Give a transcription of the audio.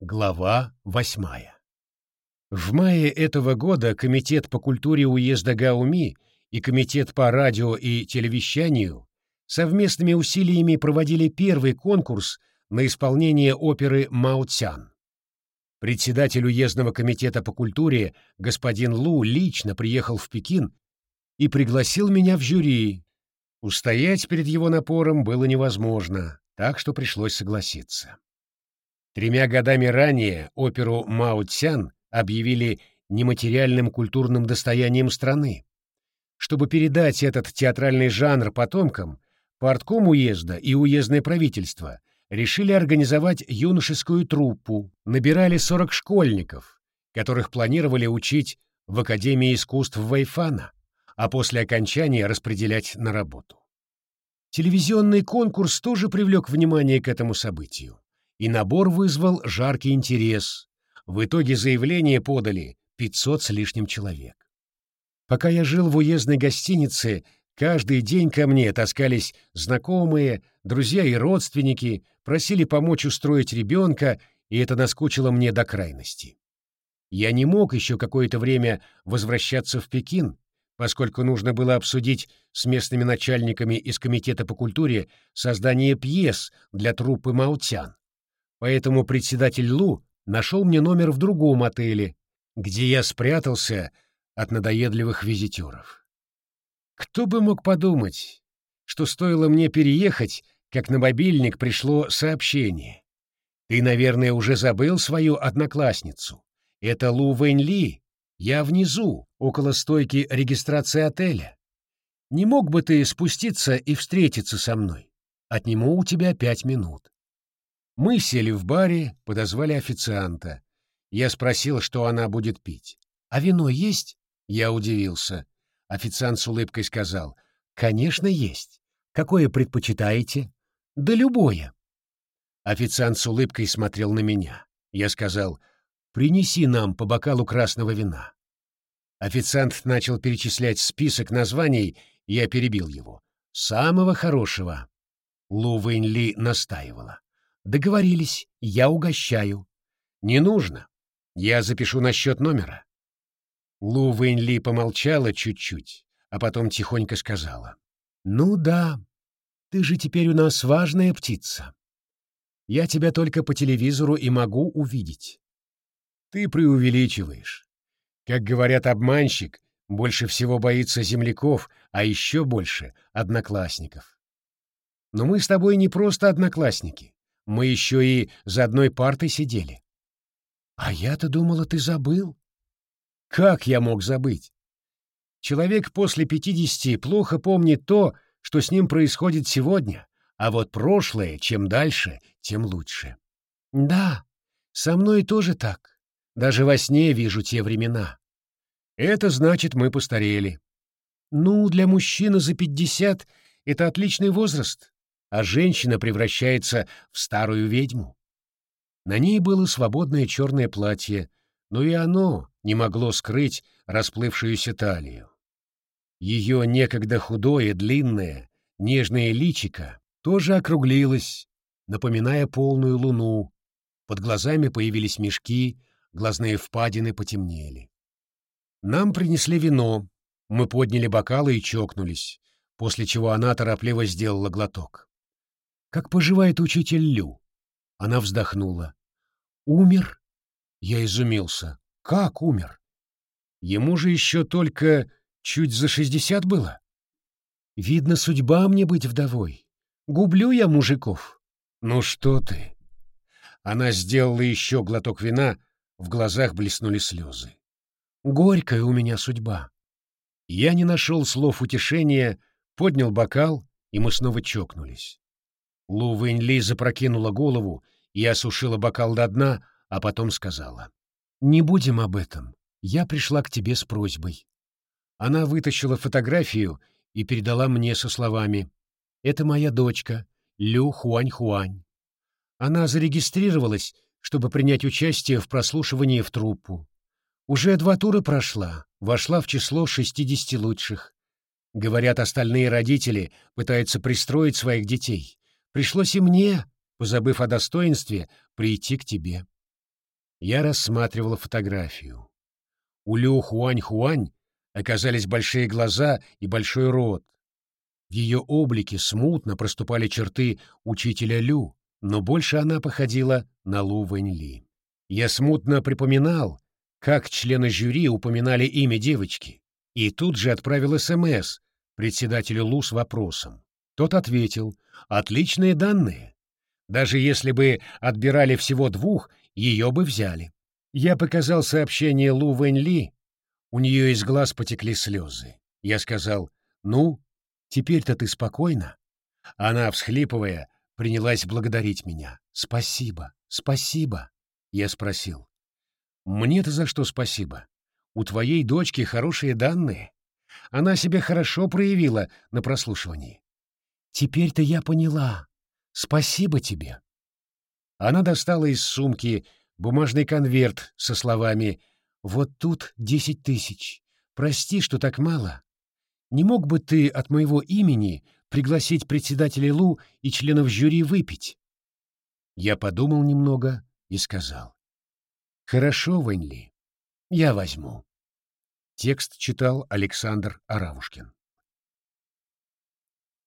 Глава восьмая. В мае этого года Комитет по культуре уезда Гауми и Комитет по радио и телевещанию совместными усилиями проводили первый конкурс на исполнение оперы «Мао Цян». Председатель уездного комитета по культуре господин Лу лично приехал в Пекин и пригласил меня в жюри. Устоять перед его напором было невозможно, так что пришлось согласиться. Тремя годами ранее оперу «Мао Цян» объявили нематериальным культурным достоянием страны. Чтобы передать этот театральный жанр потомкам, портком уезда и уездное правительство решили организовать юношескую труппу, набирали 40 школьников, которых планировали учить в Академии искусств Вайфана, а после окончания распределять на работу. Телевизионный конкурс тоже привлек внимание к этому событию и набор вызвал жаркий интерес. В итоге заявление подали 500 с лишним человек. Пока я жил в уездной гостинице, каждый день ко мне таскались знакомые, друзья и родственники, просили помочь устроить ребенка, и это наскучило мне до крайности. Я не мог еще какое-то время возвращаться в Пекин, поскольку нужно было обсудить с местными начальниками из Комитета по культуре создание пьес для труппы Маутян. Поэтому председатель Лу нашел мне номер в другом отеле, где я спрятался от надоедливых визитеров. Кто бы мог подумать, что стоило мне переехать, как на мобильник пришло сообщение. Ты, наверное, уже забыл свою одноклассницу. Это Лу Вэнь Ли. Я внизу, около стойки регистрации отеля. Не мог бы ты спуститься и встретиться со мной? Отниму у тебя пять минут. Мы сели в баре, подозвали официанта. Я спросил, что она будет пить. «А вино есть?» Я удивился. Официант с улыбкой сказал. «Конечно, есть. Какое предпочитаете?» «Да любое». Официант с улыбкой смотрел на меня. Я сказал, «Принеси нам по бокалу красного вина». Официант начал перечислять список названий, я перебил его. «Самого хорошего». Лу Вэнь Ли настаивала. Договорились, я угощаю. Не нужно. Я запишу на счет номера. Лу Вэньли помолчала чуть-чуть, а потом тихонько сказала. Ну да, ты же теперь у нас важная птица. Я тебя только по телевизору и могу увидеть. Ты преувеличиваешь. Как говорят обманщик, больше всего боится земляков, а еще больше — одноклассников. Но мы с тобой не просто одноклассники. Мы еще и за одной партой сидели. А я-то думала, ты забыл. Как я мог забыть? Человек после пятидесяти плохо помнит то, что с ним происходит сегодня, а вот прошлое, чем дальше, тем лучше. Да, со мной тоже так. Даже во сне вижу те времена. Это значит, мы постарели. Ну, для мужчины за пятьдесят это отличный возраст а женщина превращается в старую ведьму. На ней было свободное черное платье, но и оно не могло скрыть расплывшуюся талию. Ее некогда худое, длинное, нежное личико тоже округлилось, напоминая полную луну. Под глазами появились мешки, глазные впадины потемнели. Нам принесли вино, мы подняли бокалы и чокнулись, после чего она торопливо сделала глоток. Как поживает учитель Лю? Она вздохнула. Умер? Я изумился. Как умер? Ему же еще только чуть за шестьдесят было. Видно, судьба мне быть вдовой. Гублю я мужиков. Ну что ты? Она сделала еще глоток вина, в глазах блеснули слезы. Горькая у меня судьба. Я не нашел слов утешения, поднял бокал, и мы снова чокнулись. Лу Вэньли запрокинула голову и осушила бокал до дна, а потом сказала. «Не будем об этом. Я пришла к тебе с просьбой». Она вытащила фотографию и передала мне со словами. «Это моя дочка, Лю Хуань-Хуань. Она зарегистрировалась, чтобы принять участие в прослушивании в труппу. Уже два тура прошла, вошла в число 60 лучших. Говорят, остальные родители пытаются пристроить своих детей. Пришлось и мне, позабыв о достоинстве, прийти к тебе. Я рассматривал фотографию. У Лю Хуань-Хуань оказались большие глаза и большой рот. В ее облике смутно проступали черты учителя Лю, но больше она походила на Лу Вэньли. Я смутно припоминал, как члены жюри упоминали имя девочки, и тут же отправил СМС председателю Лу с вопросом. Тот ответил, «Отличные данные. Даже если бы отбирали всего двух, ее бы взяли». Я показал сообщение Лу Вэнь у нее из глаз потекли слезы. Я сказал, «Ну, теперь-то ты спокойна?» Она, всхлипывая, принялась благодарить меня. «Спасибо, спасибо!» Я спросил. «Мне-то за что спасибо? У твоей дочки хорошие данные. Она себя хорошо проявила на прослушивании. Теперь-то я поняла. Спасибо тебе». Она достала из сумки бумажный конверт со словами «Вот тут десять тысяч. Прости, что так мало. Не мог бы ты от моего имени пригласить председателя Лу и членов жюри выпить?» Я подумал немного и сказал. «Хорошо, Вэньли, я возьму». Текст читал Александр Аравушкин.